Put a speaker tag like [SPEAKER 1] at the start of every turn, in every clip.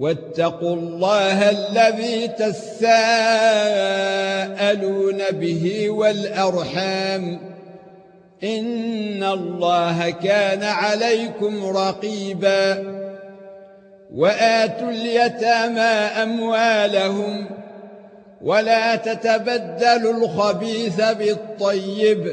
[SPEAKER 1] واتقوا الله الذي تساءلون به والارحام ان الله كان عليكم رقيبا واتوا اليتامى اموالهم ولا تتبدلوا الخبيث بالطيب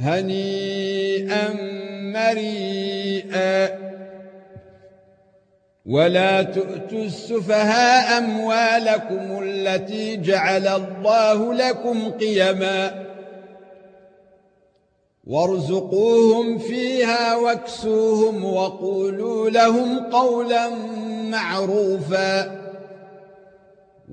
[SPEAKER 1] هنيئا مريئا ولا تؤتوا السفهاء اموالكم التي جعل الله لكم قيما وارزقوهم فيها واكسوهم وقولوا لهم قولا معروفا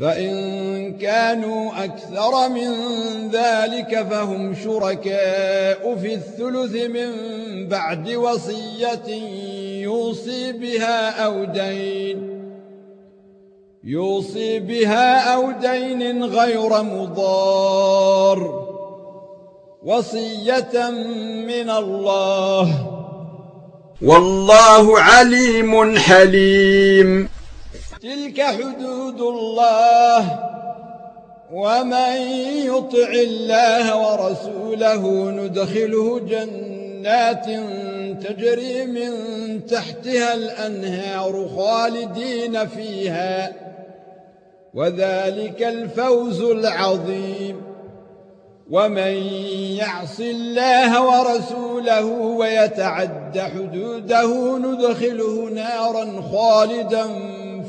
[SPEAKER 1] فإن كانوا أكثر من ذلك فهم شركاء في الثلث من بعد وصية يوصي بها أو دين يوصي بها أو دين غير مضار وصية من الله والله عليم حليم تلك حدود الله ومن يطع الله ورسوله ندخله جنات تجري من تحتها الأنهار خالدين فيها وذلك الفوز العظيم ومن يعص الله ورسوله ويتعد حدوده ندخله نارا خالدا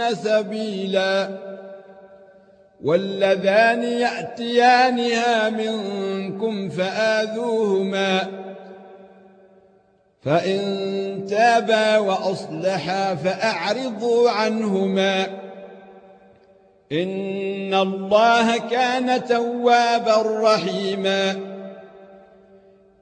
[SPEAKER 1] يضلن سبيلا وَالَّذَانِ يأتيانها منكم فآذوهما فإن تابا وأصلحا فأعرضوا عنهما إن الله كان توابا رحيماً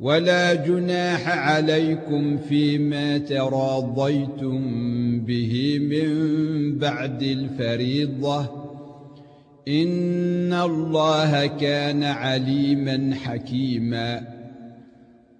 [SPEAKER 1] ولا جناح عليكم فيما تراضيتم به من بعد الفريضه ان الله كان عليما حكيما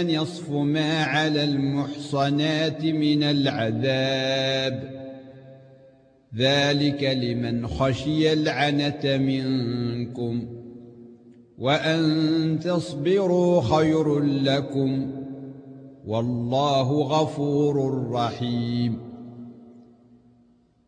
[SPEAKER 1] نصف ما على المحصنات من العذاب ذلك لمن خشي العنت منكم وان تصبروا خير لكم والله غفور رحيم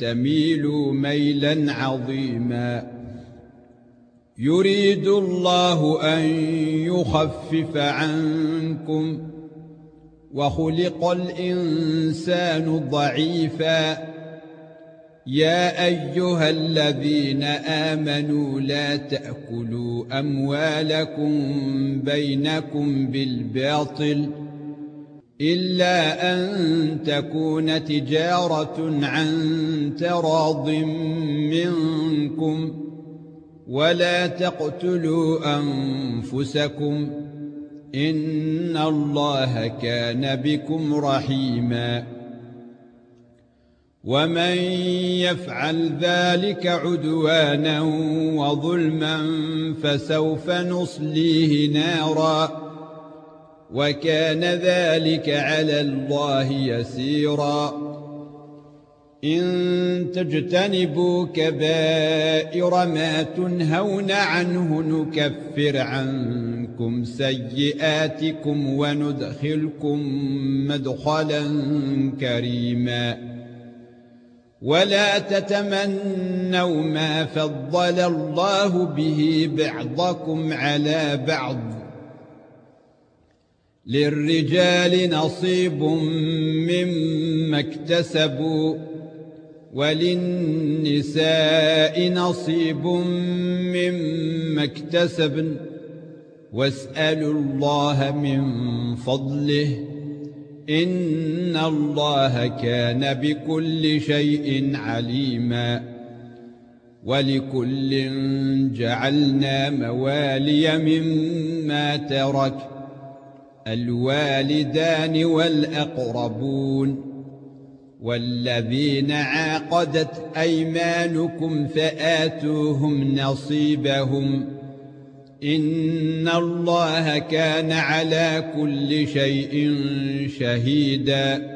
[SPEAKER 1] تميلوا ميلا عظيما يريد الله ان يخفف عنكم وخلق الانسان ضعيفا يا ايها الذين امنوا لا تاكلوا اموالكم بينكم بالباطل الا ان تكون تجاره عن تراض منكم ولا تقتلوا انفسكم ان الله كان بكم رحيما ومن يفعل ذلك عدوانا وظلما فسوف نصليه نارا وكان ذلك على الله يسيرا ان تجتنبوا كبائر ما تنهون عنه نكفر عنكم سيئاتكم وندخلكم مدخلا كريما ولا تتمنوا ما فضل الله به بعضكم على بعض للرجال نصيب مما اكتسبوا وللنساء نصيب مما اكتسبن واسالوا الله من فضله ان الله كان بكل شيء عليما ولكل جعلنا موالي مما ترك الوالدان والاقربون والذين عاقدت ايمانكم فاتوهم نصيبهم ان الله كان على كل شيء شهيدا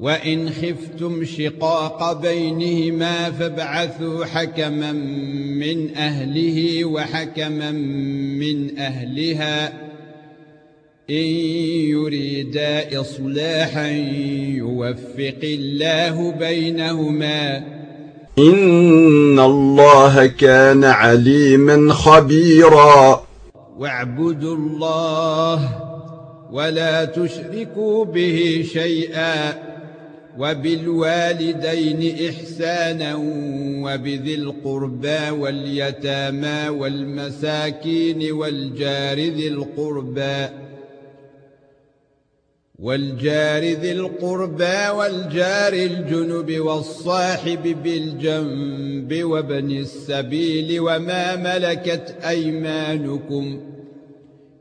[SPEAKER 1] وَإِنْ خِفْتُمْ شِقَاقَ بَيْنِهِمَا فَابْعَثُوا حَكَمًا مِنْ أَهْلِهِ وَحَكَمًا مِنْ أَهْلِهَا إِنْ يُرِيدَا إِصْلَاحًا يُوَفِّقِ اللَّهُ بَيْنَهُمَا إِنَّ اللَّهَ كَانَ عَلِيمًا خَبِيرًا وَاعْبُدُوا اللَّهَ وَلَا تُشْرِكُوا بِهِ شَيْئًا وبالوالدين احسانا وبذي القربى واليتامى والمساكين والجار ذي القربى والجار ذي القربى والجار الجنب والصاحب بالجنب وابن السبيل وما ملكت ايمانكم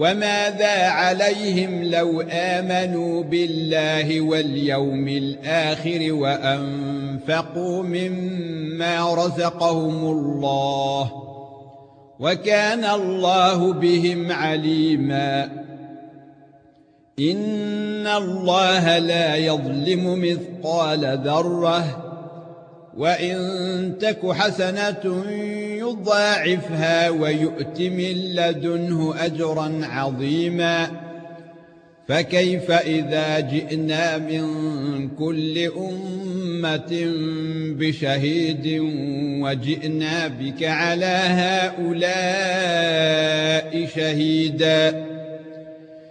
[SPEAKER 1] وماذا عليهم لو امنوا بالله واليوم الاخر وانفقوا مما رزقهم الله وكان الله بهم عليما ان الله لا يظلم مثقال ذره وان تك حسنه يضاعفها ويؤت من لدنه اجرا عظيما فكيف اذا جئنا من كل امه بشهيد وجئنا بك على هؤلاء شهيدا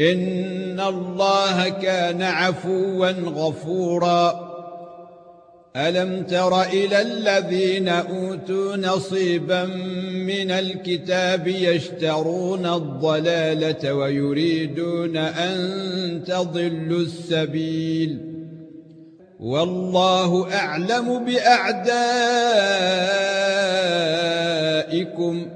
[SPEAKER 1] ان الله كان عفوا غفورا الم تر الى الذين اوتوا نصيبا من الكتاب يشترون الضلاله ويريدون ان تضلوا السبيل والله اعلم باعدائكم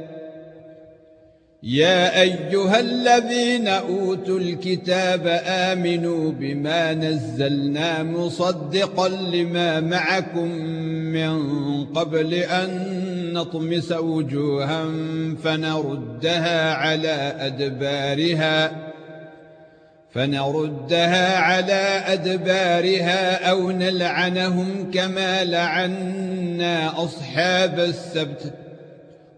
[SPEAKER 1] يا ايها الذين اوتوا الكتاب امنوا بما نزلنا مصدقا لما معكم من قبل ان نطمس وجوها فنردها على ادبارها فنردها على ادبارها او نلعنهم كما لعنا اصحاب السبت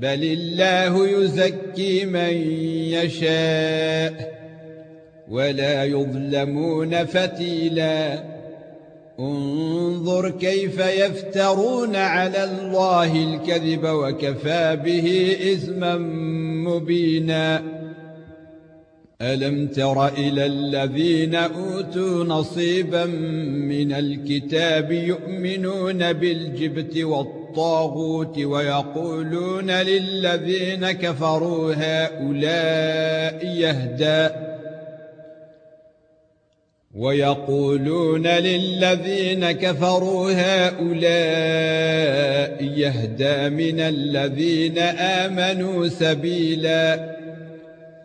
[SPEAKER 1] بل الله يزكي من يشاء ولا يظلمون فتيلا انظر كيف يفترون على الله الكذب وكفى به اثما مبينا الم تر الى الذين اوتوا نصيبا من الكتاب يؤمنون بالجبت والطاغوت الطاغوت ويقولون للذين كفروا هؤلاء يهدى ويقولون للذين كفروا هؤلاء يهدى من الذين آمنوا سبيلا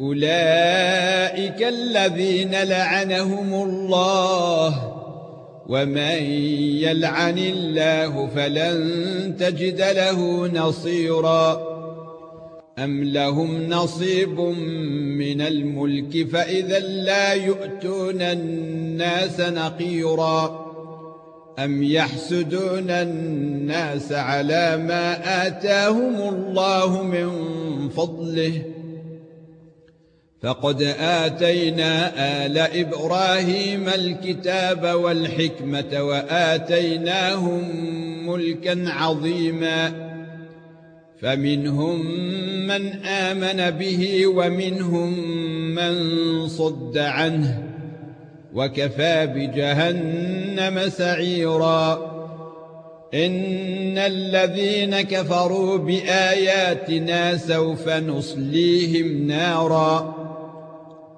[SPEAKER 1] أولئك الذين لعنهم الله ومن يلعن الله فلن تجد له نصيرا ام لهم نصيب من الملك فاذا لا يؤتون الناس نقيرا ام يحسدون الناس على ما اتاهم الله من فضله فقد آتينا آل إبراهيم الكتاب والحكمة وآتيناهم ملكا عظيما فمنهم من آمن به ومنهم من صد عنه وكفى بجهنم سعيرا ان الذين كفروا باياتنا سوف نصليهم نارا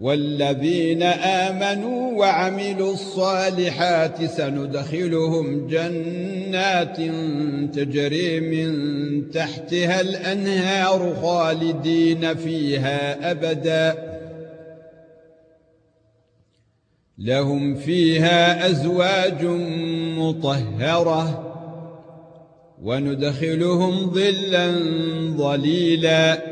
[SPEAKER 1] والذين امنوا وعملوا الصالحات سندخلهم جنات تجري من تحتها الانهار خالدين فيها ابدا لهم فيها ازواج مطهره وندخلهم ظلا ظليلا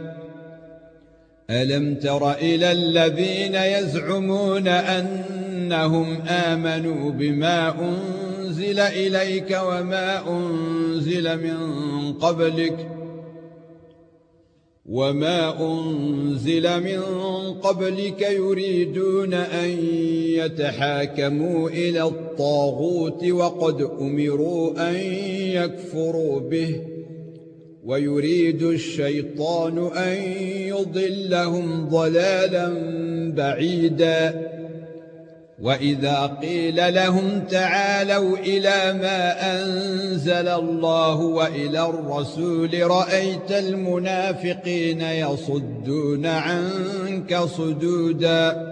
[SPEAKER 1] الم تر الى الذين يزعمون انهم امنوا بما انزل اليك وما انزل من قبلك وما انزل من قبلك يريدون ان يتحاكموا الى الطاغوت وقد امروا ان يكفروا به ويريد الشيطان ان يضلهم ضلالا بعيدا واذا قيل لهم تعالوا الى ما انزل الله والى الرسول رايت المنافقين يصدون عنك صدودا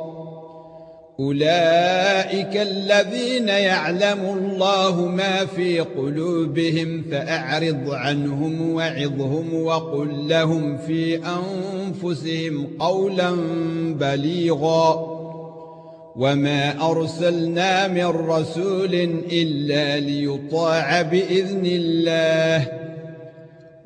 [SPEAKER 1] اولئك الذين يعلم الله ما في قلوبهم فاعرض عنهم وعظهم وقل لهم في انفسهم قولا بليغا وما ارسلنا من رسول الا ليطاع باذن الله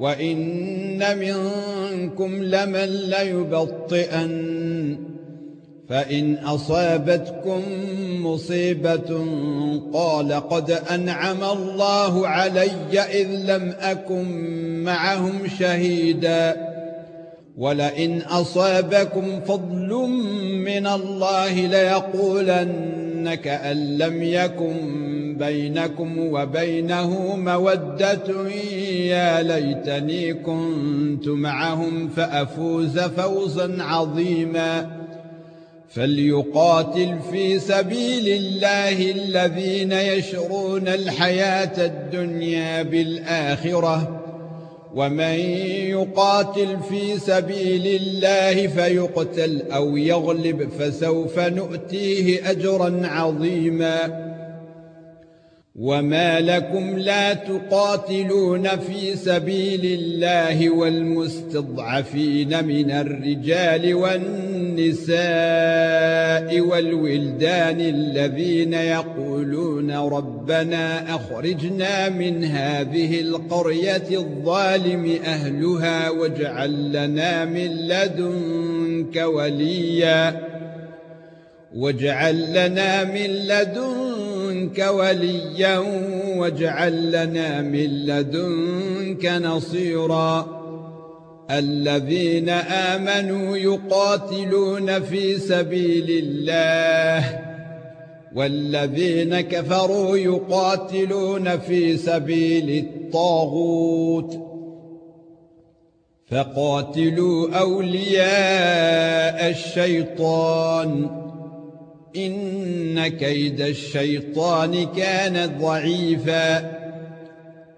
[SPEAKER 1] وان منكم لمن ليبطئن فان اصابتكم مصيبه قال قد انعم الله علي اذ لم اكن معهم شهيدا ولئن اصابكم فضل من الله ليقولن كأن لم يكن بينكم وبينه موده يا ليتني كنت معهم فافوز فوزا عظيما فليقاتل في سبيل الله الذين يشرون الحياه الدنيا بالاخره ومن يقاتل في سبيل الله فيقتل او يغلب فسوف نؤتيه اجرا عظيما وما لكم لا تقاتلون في سبيل الله والمستضعفين من الرجال والنساء والولدان الذين يقولون ربنا اخرجنا من هذه القريه الظالم اهلها واجعل لنا من لدنك وليا واجعل لنا من لدنك مِنْكَ وليا واجعل لنا من لدنك نصيرا الذين امنوا يقاتلون في سبيل الله والذين كفروا يقاتلون في سبيل الطاغوت فقاتلوا اولياء الشيطان ان كيد الشيطان كان ضعيفا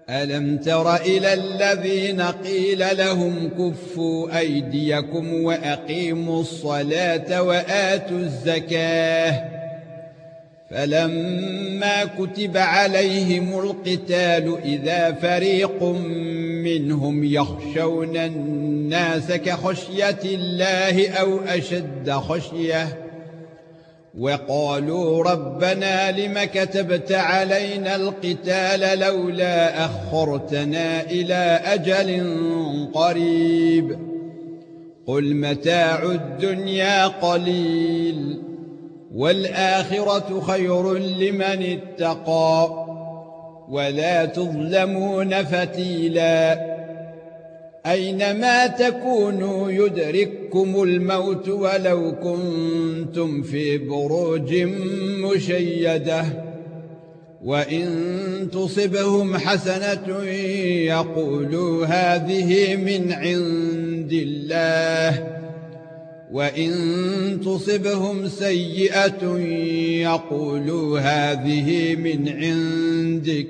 [SPEAKER 1] الم تر الى الذين قيل لهم كفوا ايديكم واقيموا الصلاه واتوا الزكاه فلما كتب عليهم القتال اذا فريق منهم يخشون الناس كخشيه الله او اشد خشيه وقالوا ربنا لما كتبت علينا القتال لولا اخرتنا الى اجل قريب قل متاع الدنيا قليل والاخره خير لمن اتقى ولا تظلمون فتيلاً اينما تكونوا يدرككم الموت ولو كنتم في بروج مشيده وان تصبهم حسنه يقولوا هذه من عند الله وان تصبهم سيئه يقولوا هذه من عندك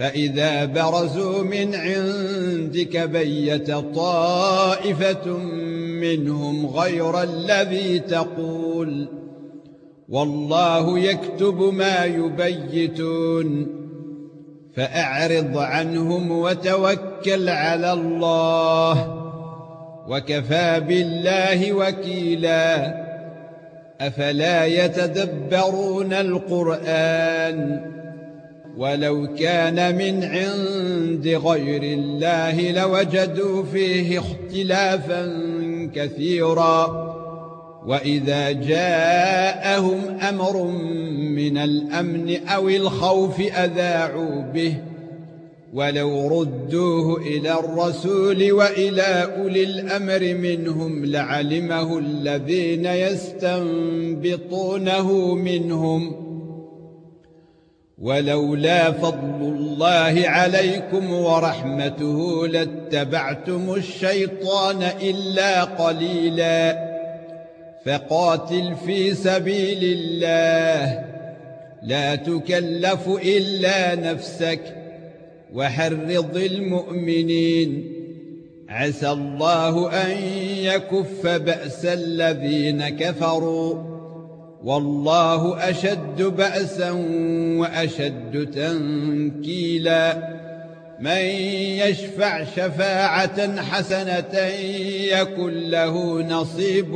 [SPEAKER 1] فاذا برزوا من عندك بيت طائفه منهم غير الذي تقول والله يكتب ما يبيتون فاعرض عنهم وتوكل على الله وكفى بالله وكيلا افلا يتدبرون القران ولو كان من عند غير الله لوجدوا فيه اختلافا كثيرا واذا جاءهم امر من الامن او الخوف اذاعوا به ولو ردوه الى الرسول والى اولي الامر منهم لعلمه الذين يستنبطونه منهم ولولا فضل الله عليكم ورحمته لاتبعتم الشيطان الا قليلا فقاتل في سبيل الله لا تكلف الا نفسك وحرض المؤمنين عسى الله ان يكف باس الذين كفروا والله اشد باسا واشد تنكيلا من يشفع شفاعه حسنه يكن له نصيب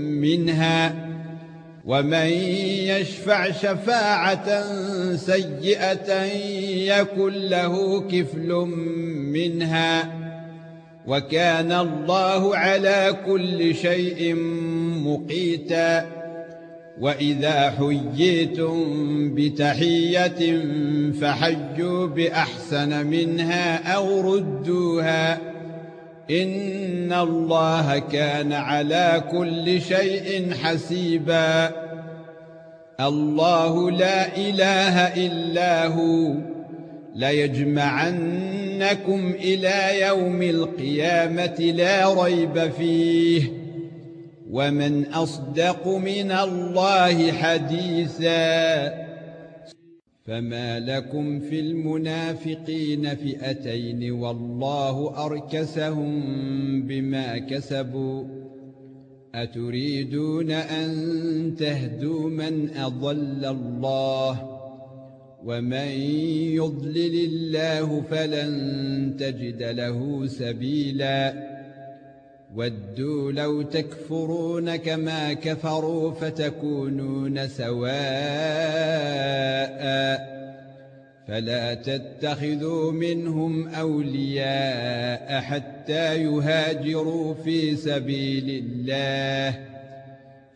[SPEAKER 1] منها ومن يشفع شفاعه سيئه يكن له كفل منها وكان الله على كل شيء مقيتاً واذا حييتم بتحيه فحجوا باحسن منها او ردوها ان الله كان على كل شيء حسيبا الله لا اله الا هو ليجمعنكم الى يوم القيامه لا ريب فيه ومن اصدق من الله حديثا فما لكم في المنافقين فئتين والله اركسهم بما كسبوا اتريدون ان تهدوا من اضل الله ومن يضلل الله فلن تجد له سبيلا ودوا لو تكفرون كما كفروا فتكونون سواء فلا تتخذوا منهم اولياء حتى يهاجروا في سبيل الله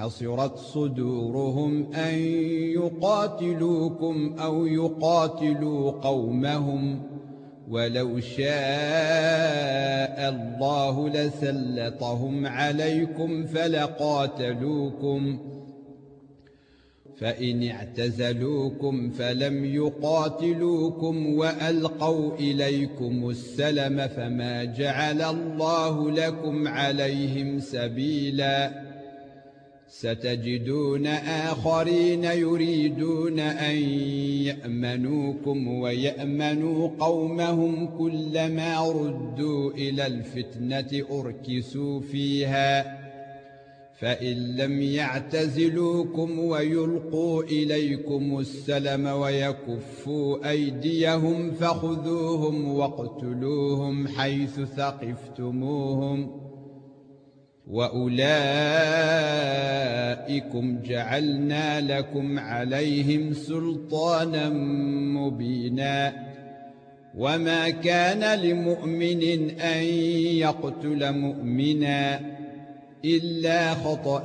[SPEAKER 1] حصرت صدورهم ان يقاتلوكم او يقاتلوا قومهم ولو شاء الله لسلطهم عليكم فلقاتلوكم فان اعتزلوكم فلم يقاتلوكم والقوا اليكم السلم فما جعل الله لكم عليهم سبيلا ستجدون اخرين يريدون ان يامنوكم ويامنوا قومهم كلما ردوا الى الفتنه اركسوا فيها فان لم يعتزلوكم ويلقوا اليكم السلم ويكفوا ايديهم فخذوهم واقتلوهم حيث ثقفتموهم واولئكم جعلنا لكم عليهم سلطانا مبينا وما كان لمؤمن ان يقتل مؤمنا الا خطأ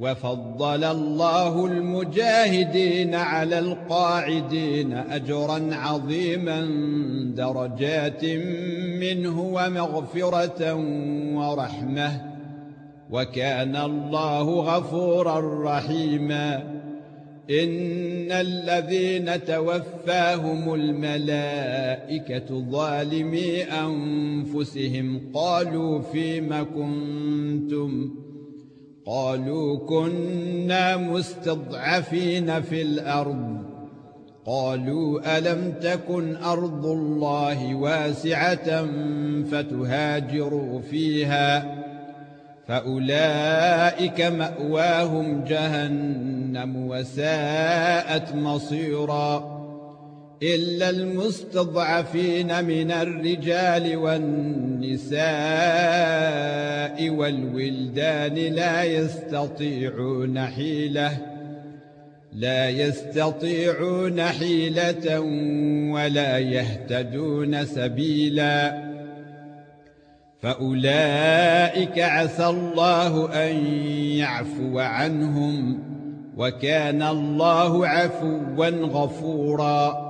[SPEAKER 1] وفضل الله المجاهدين على القاعدين اجرا عظيما درجات منه ومغفرة ورحمة وكان الله غفورا رحيما ان الذين توفاهم الملائكه ظالمي انفسهم قالوا فيما كنتم قالوا كنا مستضعفين في الارض قالوا الم تكن ارض الله واسعه فتهاجروا فيها فاولئك ماواهم جهنم وساءت مصيرًا الا المستضعفين من الرجال والنساء والولدان لا يستطيعون حيله لا يستطيعون حيله ولا يهتدون سبيلا فاولئك عسى الله ان يعفو عنهم وكان الله عفوا غفورا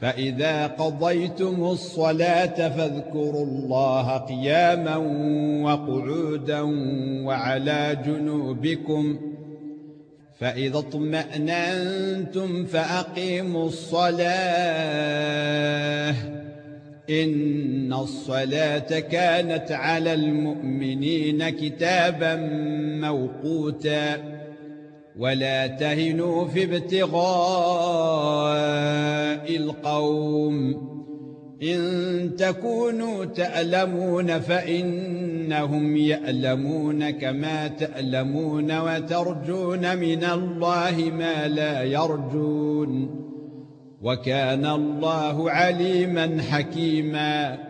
[SPEAKER 1] فاذا قضيتم الصلاه فاذكروا الله قياما وقعودا وعلى جنوبكم فاذا اطمأننتم فاقيموا الصلاه ان الصلاه كانت على المؤمنين كتابا موقوتا ولا تهنوا في ابتغاء القوم ان تكونوا تألمون فانهم يألمون كما تألمون وترجون من الله ما لا يرجون وكان الله عليما حكيما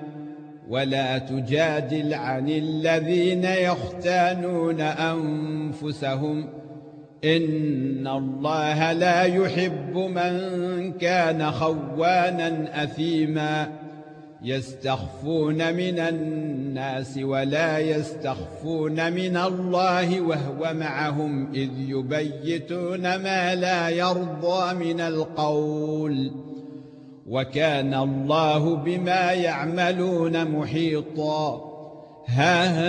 [SPEAKER 1] ولا تجادل عن الذين يختانون انفسهم ان الله لا يحب من كان خوانا اثيما يستخفون من الناس ولا يستخفون من الله وهو معهم اذ يبيتون ما لا يرضى من القول وكان الله بما يعملون محيطا ها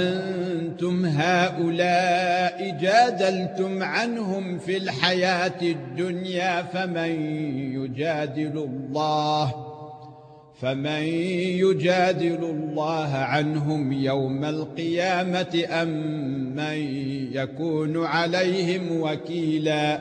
[SPEAKER 1] انتم هؤلاء جادلتم عنهم في الحياه الدنيا فمن يجادل الله فمن يجادل الله عنهم يوم القيامه ام من يكون عليهم وكيلا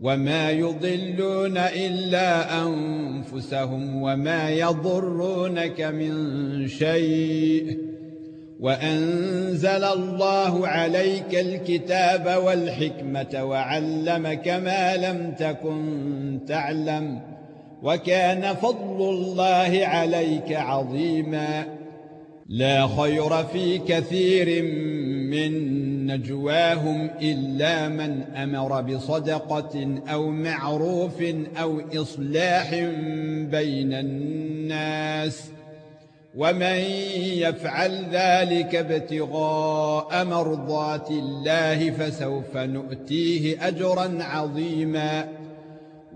[SPEAKER 1] وما يضلون الا انفسهم وما يضرونك من شيء وانزل الله عليك الكتاب والحكمه وعلمك ما لم تكن تعلم وكان فضل الله عليك عظيما لا خير في كثير من نجواهم الا من امر بصدقه او معروف او اصلاح بين الناس ومن يفعل ذلك ابتغاء مرضات الله فسوف نؤتيه اجرا عظيما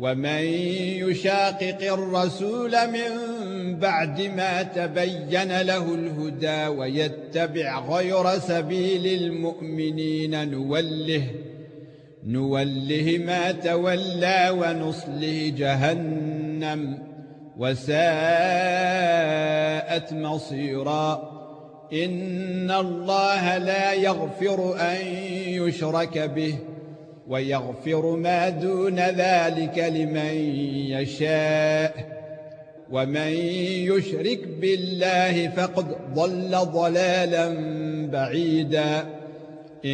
[SPEAKER 1] ومن يشاقق الرسول من بعد ما تبين له الهدى ويتبع غير سبيل المؤمنين نوله نوله ما تولى ونصله جهنم وساءت مصيرا ان الله لا يغفر ان يشرك به ويغفر ما دون ذلك لمن يشاء ومن يشرك بالله فقد ضل ضلالا بعيدا ان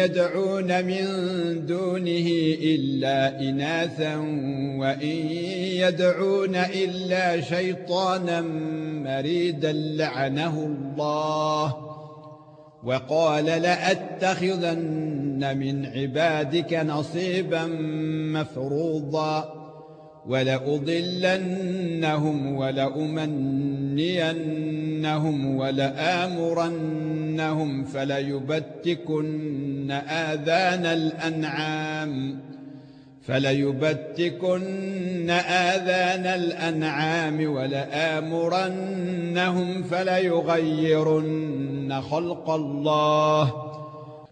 [SPEAKER 1] يدعون من دونه الا اناثا وان يدعون الا شيطانا مريدا لعنه الله وقال لاتخذن من عبادك نصيبا مفروضا ولأضلنهم ولأمنينهم ولآمرنهم فليبتكن آذان الأنعام فليبتكن آذان الأنعام ولآمرنهم فليغيرن خلق الله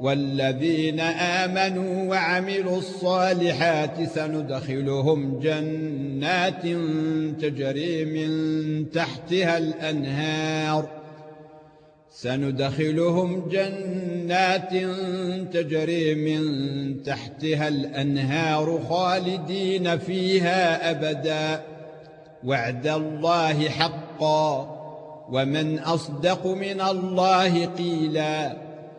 [SPEAKER 1] والذين امنوا وعملوا الصالحات سندخلهم جنات تجري من تحتها الانهار سندخلهم جنات تجري من تحتها الانهار خالدين فيها ابدا وعد الله حقا ومن اصدق من الله قيلا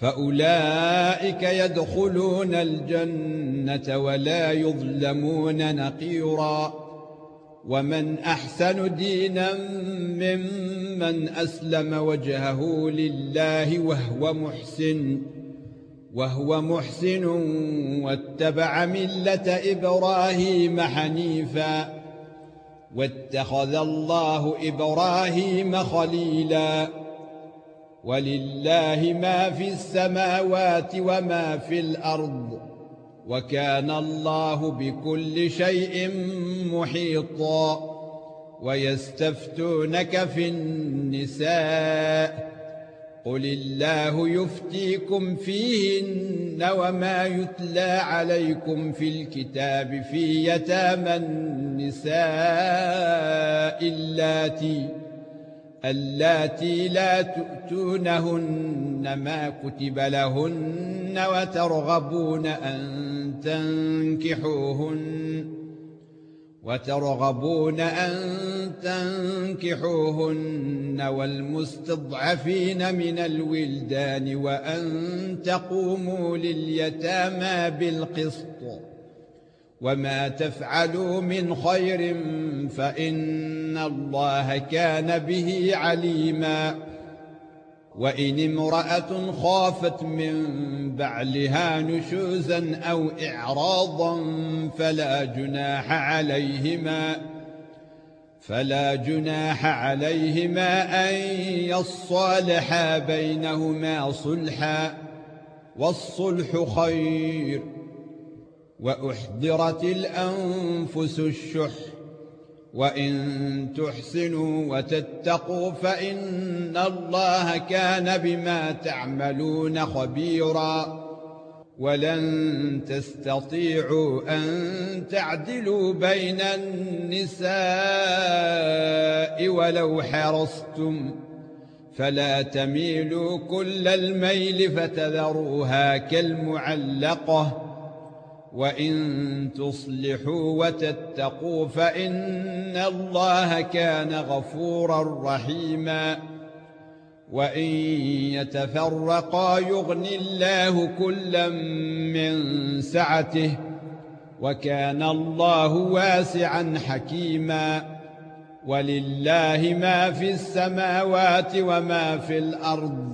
[SPEAKER 1] فاولئك يدخلون الجنه ولا يظلمون نقيرا ومن احسن دينا ممن اسلم وجهه لله وهو محسن وهو محسن واتبع مله ابراهيم حنيفا واتخذ الله ابراهيم خليلا ولله ما في السماوات وما في الارض وكان الله بكل شيء محيطا ويستفتونك في النساء قل الله يفتيكم فيهن وما يتلى عليكم في الكتاب في يتامى النساء اللاتي اللاتي لا تؤتونهن ما كتب لهن وترغبون أن تنكحوهن وترغبون أن تنكحوهن والمستضعفين من الولدان وأن تقوموا لليتامى بالقسط وما تفعلوا من خير فان الله كان به عليما وان امراه خافت من بعلها نشوزا او اعراضا فلا جناح عليهما فلا جناح عليهما ان يصالحا بينهما صلحا والصلح خير واحضرت الانفس الشح وان تحسنوا وتتقوا فان الله كان بما تعملون خبيرا ولن تستطيعوا ان تعدلوا بين النساء ولو حرصتم فلا تميلوا كل الميل فتذروها كالمعلقه وان تصلحوا وتتقوا فان الله كان غفورا رحيما وان يتفرقا يغن الله كلا من سعته وكان الله واسعا حكيما ولله ما في السماوات وما في الارض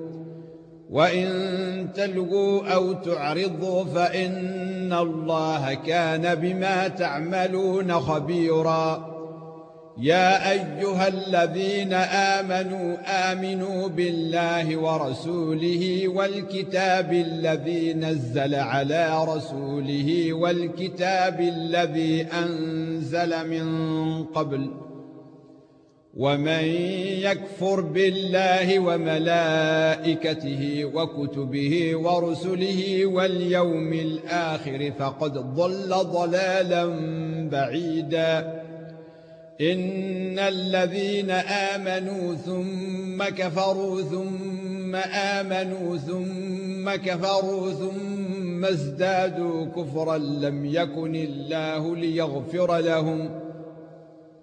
[SPEAKER 1] وان تلغوا او تعرضوا فان الله كان بما تعملون خبيرا يا ايها الذين امنوا امنوا بالله ورسوله والكتاب الذي نزل على رسوله والكتاب الذي انزل من قبل ومن يكفر بالله وملائكته وكتبه ورسله واليوم الاخر فقد ضل ضلالا بعيدا ان الذين امنوا ثم كفروا ثم امنوا ثم كفروا ثم ازدادوا كفرا لم يكن الله ليغفر لهم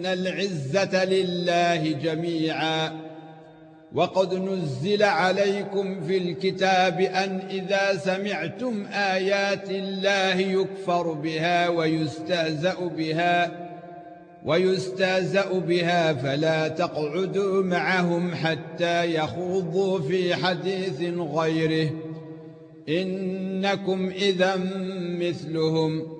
[SPEAKER 1] ان العزه لله جميعا وقد نزل عليكم في الكتاب ان اذا سمعتم ايات الله يكفر بها ويستهزأ بها ويستهزأ بها فلا تقعدوا معهم حتى يخوضوا في حديث غيره انكم اذا مثلهم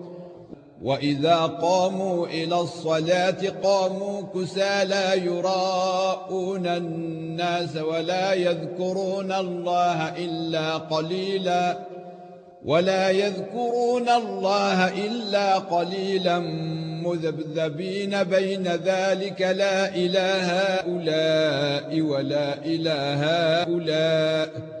[SPEAKER 1] واذا قاموا الى الصلاه قاموا كسالى يراءون الناس ولا يذكرون الله الا قليلا ولا يذكرون الله الا قليلا مذبذبين بين ذلك لا اله هؤلاء ولا اله هؤلاء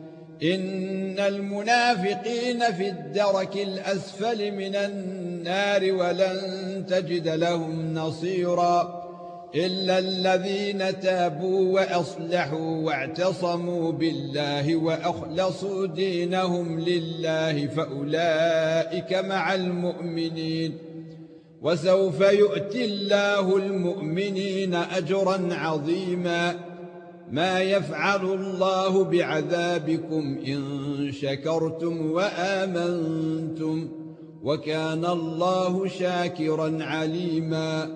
[SPEAKER 1] ان المنافقين في الدرك الاسفل من النار ولن تجد لهم نصيرا الا الذين تابوا واصلحوا واعتصموا بالله واخلصوا دينهم لله فاولئك مع المؤمنين وسوف يؤتي الله المؤمنين اجرا عظيما ما يفعل الله بعذابكم ان شكرتم وامنتم وكان الله شاكرا عليما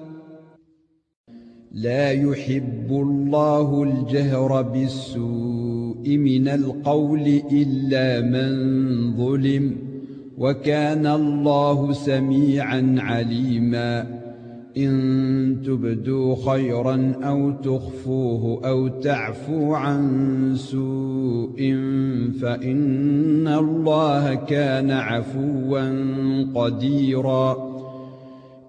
[SPEAKER 1] لا يحب الله الجهر بالسوء من القول الا من ظلم وكان الله سميعا عليما ان تبدوا خيرا او تخفوه او تعفو عن سوء فان الله كان عفوا قديرا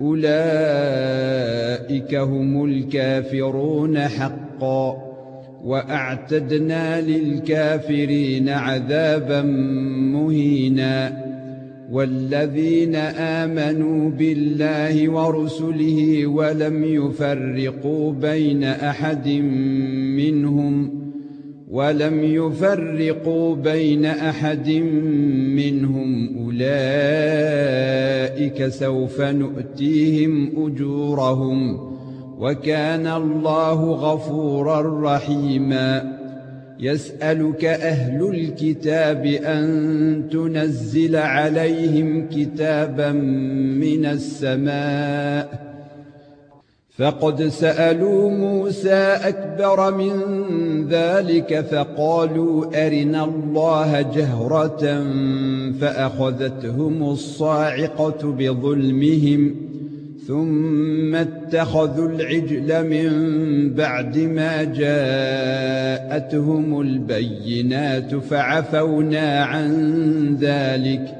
[SPEAKER 1] اولئك هم الكافرون حقا واعتدنا للكافرين عذابا مهينا والذين امنوا بالله ورسله ولم يفرقوا بين احد منهم ولم يفرقوا بين احد منهم اولئك سوف نؤتيهم اجورهم وكان الله غفورا رحيما يسالك اهل الكتاب ان تنزل عليهم كتابا من السماء فقد سالوا موسى اكبر من ذلك فقالوا ارنا الله جهره فاخذتهم الصاعقه بظلمهم ثم اتخذوا العجل من بعد ما جاءتهم البينات فعفونا عن ذلك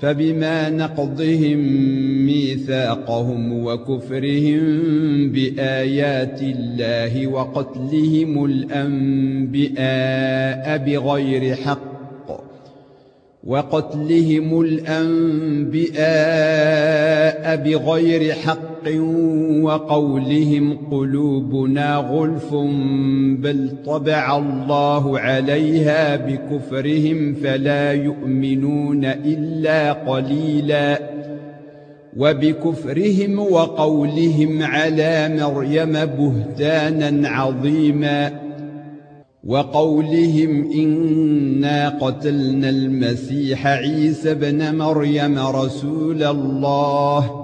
[SPEAKER 1] فبما نقضهم ميثاقهم وكفرهم بايات الله وقتلهم الانبياء بغير حق وقتلهم الانبياء بغير حق حق وقولهم قلوبنا غلف بل طبع الله عليها بكفرهم فلا يؤمنون الا قليلا وبكفرهم وقولهم على مريم بهتانا عظيما وقولهم إنا قتلنا المسيح عيسى بن مريم رسول الله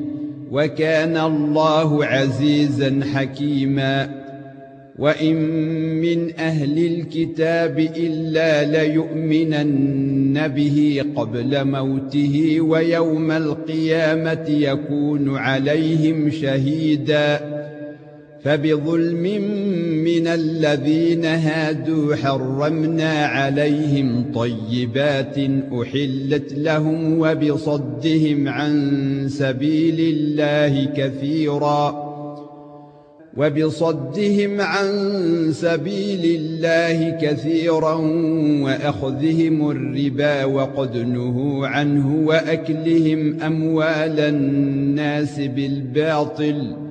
[SPEAKER 1] وكان الله عزيزا حكيما وان من اهل الكتاب الا ليؤمنن به قبل موته ويوم القيامه يكون عليهم شهيدا فبظلم من الذين هادوا حرمنا عليهم طيبات احلت لهم وبصدهم عن سبيل الله كثيرا وبصدهم عن سبيل الله كثيرا واخذهم الربا وقد نهوا عنه واكلهم اموال الناس بالباطل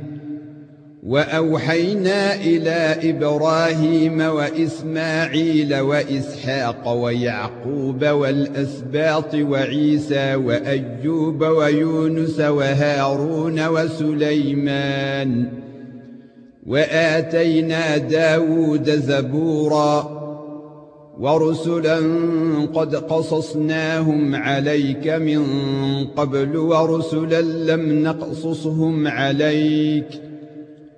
[SPEAKER 1] واوحينا الى ابراهيم واسماعيل واسحاق ويعقوب والاسباط وعيسى وايوب ويونس وهارون وسليمان واتينا داود زبورا ورسلا قد قصصناهم عليك من قبل ورسلا لم نقصصهم عليك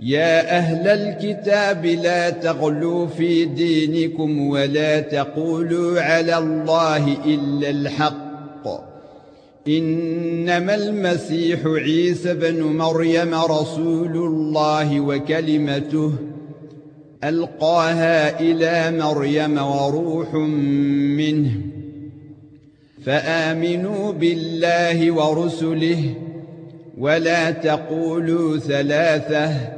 [SPEAKER 1] يا اهل الكتاب لا تغلوا في دينكم ولا تقولوا على الله الا الحق انما المسيح عيسى بن مريم رسول الله وكلمته القاها الى مريم وروح منه فامنوا بالله ورسله ولا تقولوا ثلاثه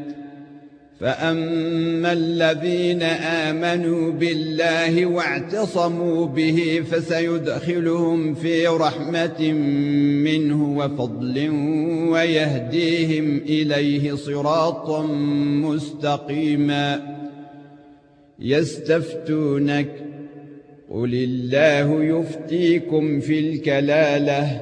[SPEAKER 1] فاما الذين امنوا بالله واعتصموا به فسيدخلهم في رحمه منه وفضل ويهديهم اليه صراطا مستقيما يستفتونك قل الله يفتيكم في الكلاله